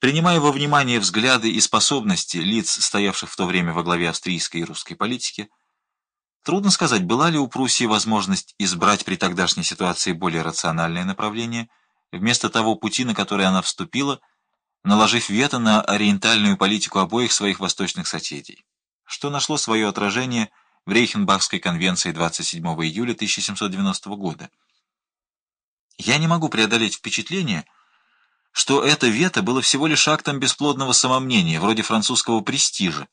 Принимая во внимание взгляды и способности лиц, стоявших в то время во главе австрийской и русской политики, трудно сказать, была ли у Пруссии возможность избрать при тогдашней ситуации более рациональное направление, вместо того пути, на который она вступила, наложив вето на ориентальную политику обоих своих восточных соседей, что нашло свое отражение в Рейхенбахской конвенции 27 июля 1790 года. Я не могу преодолеть впечатление, что это вето было всего лишь актом бесплодного самомнения, вроде французского престижа,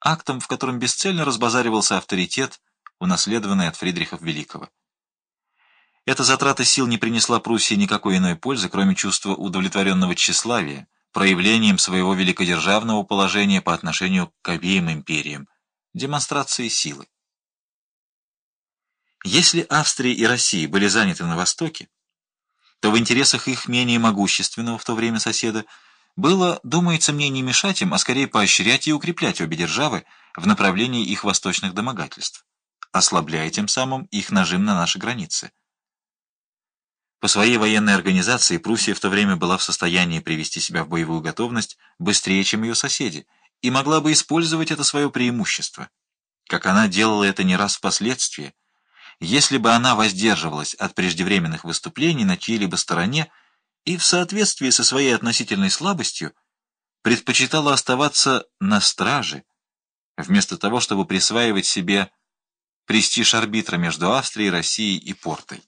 актом, в котором бесцельно разбазаривался авторитет, унаследованный от Фридрихов Великого. Эта затрата сил не принесла Пруссии никакой иной пользы, кроме чувства удовлетворенного тщеславия, проявлением своего великодержавного положения по отношению к обеим империям, демонстрацией силы. Если Австрия и Россия были заняты на Востоке, то в интересах их менее могущественного в то время соседа было, думается мне, не мешать им, а скорее поощрять и укреплять обе державы в направлении их восточных домогательств, ослабляя тем самым их нажим на наши границы. По своей военной организации Пруссия в то время была в состоянии привести себя в боевую готовность быстрее, чем ее соседи, и могла бы использовать это свое преимущество, как она делала это не раз впоследствии, если бы она воздерживалась от преждевременных выступлений на чьей-либо стороне и в соответствии со своей относительной слабостью предпочитала оставаться на страже, вместо того, чтобы присваивать себе престиж арбитра между Австрией, Россией и Портой.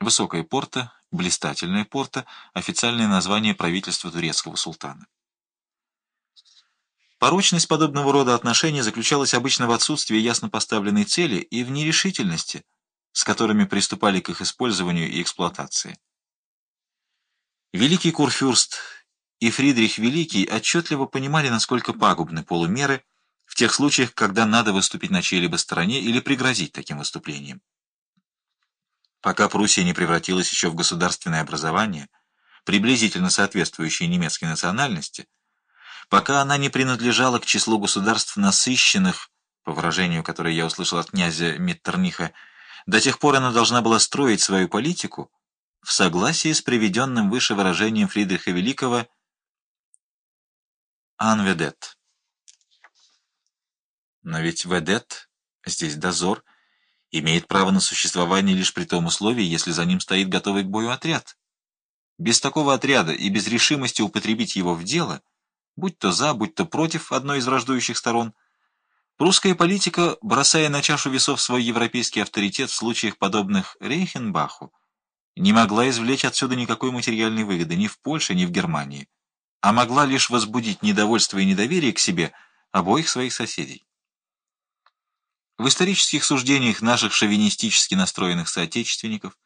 Высокая порта, блистательная порта – официальное название правительства турецкого султана. Порочность подобного рода отношений заключалась обычно в отсутствии ясно поставленной цели и в нерешительности, с которыми приступали к их использованию и эксплуатации. Великий Курфюрст и Фридрих Великий отчетливо понимали, насколько пагубны полумеры в тех случаях, когда надо выступить на чьей-либо стороне или пригрозить таким выступлением. Пока Пруссия не превратилась еще в государственное образование, приблизительно соответствующее немецкой национальности, Пока она не принадлежала к числу государств насыщенных, по выражению, которое я услышал от князя Миттерниха, до тех пор она должна была строить свою политику в согласии с приведенным выше выражением Фридриха Великого «анведет». Но ведь ведет, здесь дозор, имеет право на существование лишь при том условии, если за ним стоит готовый к бою отряд. Без такого отряда и без решимости употребить его в дело – будь то за, будь то против одной из враждующих сторон, прусская политика, бросая на чашу весов свой европейский авторитет в случаях, подобных Рейхенбаху, не могла извлечь отсюда никакой материальной выгоды ни в Польше, ни в Германии, а могла лишь возбудить недовольство и недоверие к себе обоих своих соседей. В исторических суждениях наших шовинистически настроенных соотечественников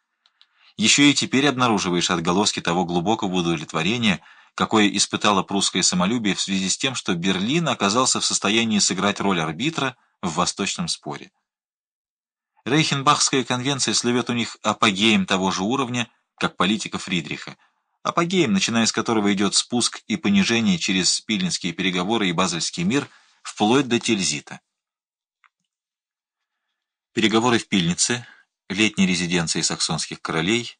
еще и теперь обнаруживаешь отголоски того глубокого удовлетворения, какое испытало прусское самолюбие в связи с тем, что Берлин оказался в состоянии сыграть роль арбитра в восточном споре. Рейхенбахская конвенция слывет у них апогеем того же уровня, как политика Фридриха, апогеем, начиная с которого идет спуск и понижение через спильнинские переговоры и базельский мир, вплоть до Тильзита. Переговоры в Пильнице, летней резиденции саксонских королей,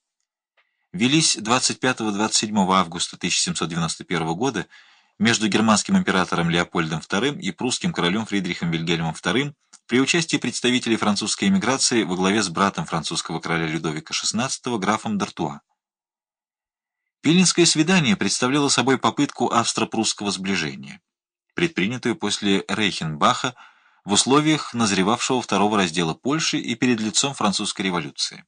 велись 25-27 августа 1791 года между германским императором Леопольдом II и прусским королем Фридрихом Вильгельмом II при участии представителей французской эмиграции во главе с братом французского короля Людовика XVI графом Д'Артуа. Пилинское свидание представляло собой попытку австро-прусского сближения, предпринятую после Рейхенбаха в условиях назревавшего второго раздела Польши и перед лицом французской революции.